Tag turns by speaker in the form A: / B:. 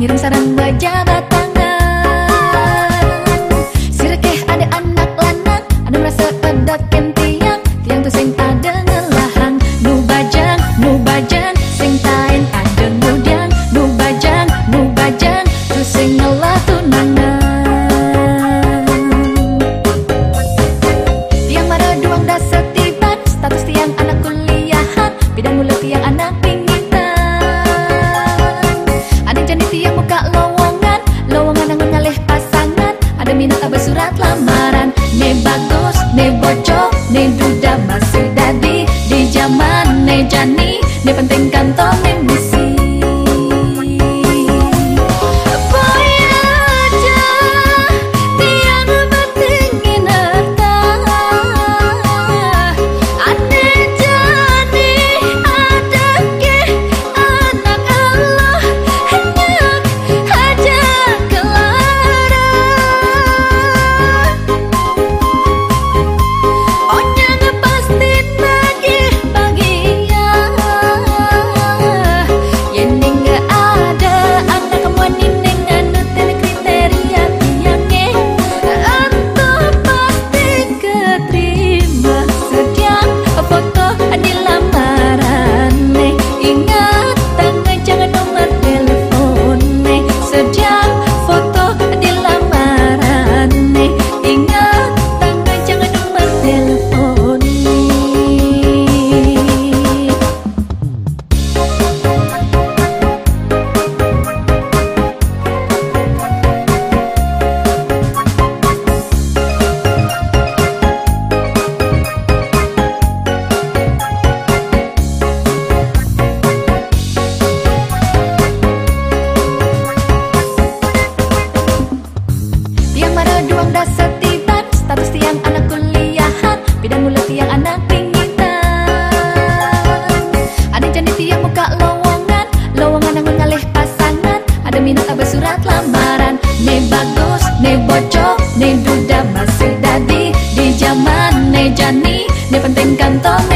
A: ngirim sarang bajabat tangan Sirekeh ada anak lanang Ada merasa pada tiang. Tiang tu sing ada ngelahang Nu bajang, nu bajang Sing tain ada nudiang. Nu bajang, nu bajang Tu sing ngelah tunangan Tiang mara duang dah setiban Status tiang anak kuliahan. Bidang mulut tiang anak masih dadi Di zaman ne jani, ne maneh jani dia penting kantong